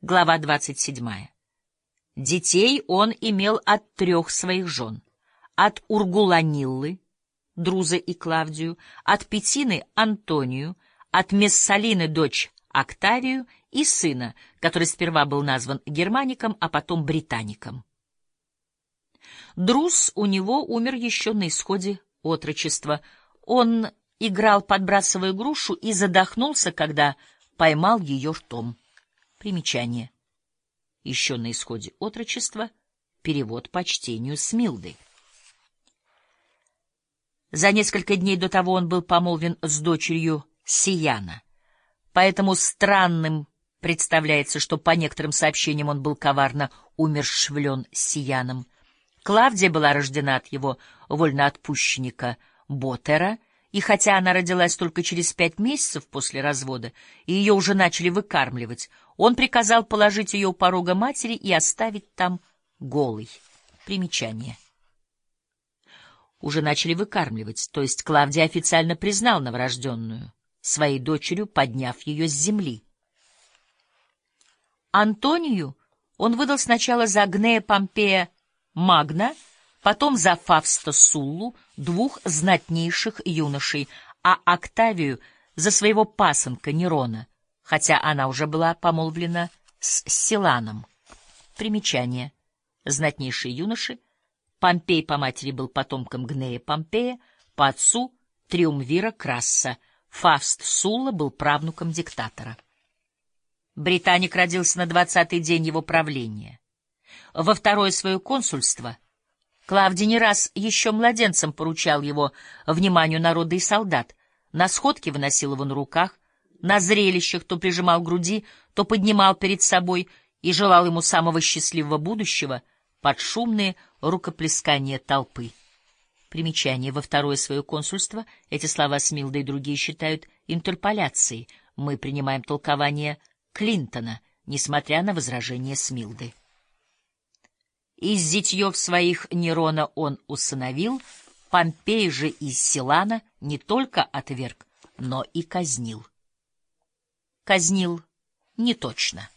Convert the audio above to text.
Глава 27. Детей он имел от трех своих жен. От Ургуланиллы, Друза и Клавдию, от Петины Антонию, от Мессалины дочь Октавию и сына, который сперва был назван Германиком, а потом Британиком. Друз у него умер еще на исходе отрочества. Он играл, подбрасывая грушу, и задохнулся, когда поймал ее ртом. Примечание. Еще на исходе отрочества перевод по чтению Смилды. За несколько дней до того он был помолвен с дочерью Сияна. Поэтому странным представляется, что по некоторым сообщениям он был коварно умершвлен Сияном. Клавдия была рождена от его вольноотпущенника Ботера — и хотя она родилась только через пять месяцев после развода, и ее уже начали выкармливать, он приказал положить ее у порога матери и оставить там голой. Примечание. Уже начали выкармливать, то есть Клавдия официально признал новорожденную своей дочерью, подняв ее с земли. Антонию он выдал сначала за Гнея Помпея Магна — потом за Фавста Суллу, двух знатнейших юношей, а Октавию за своего пасынка Нерона, хотя она уже была помолвлена с Силаном. Примечание. Знатнейшие юноши. Помпей по матери был потомком Гнея Помпея, по отцу — Триумвира Красса. Фавст Сулла был правнуком диктатора. Британик родился на двадцатый день его правления. Во второе свое консульство — Клавдий не раз еще младенцем поручал его вниманию народа и солдат. На сходке выносил его на руках, на зрелищах то прижимал к груди, то поднимал перед собой и желал ему самого счастливого будущего под шумные рукоплескания толпы. Примечание. Во второе свое консульство эти слова Смилда и другие считают интерполяцией. Мы принимаем толкование Клинтона, несмотря на возражения Смилды. Из зятьев своих Нерона он усыновил, Помпей же из Силана не только отверг, но и казнил. Казнил не точно.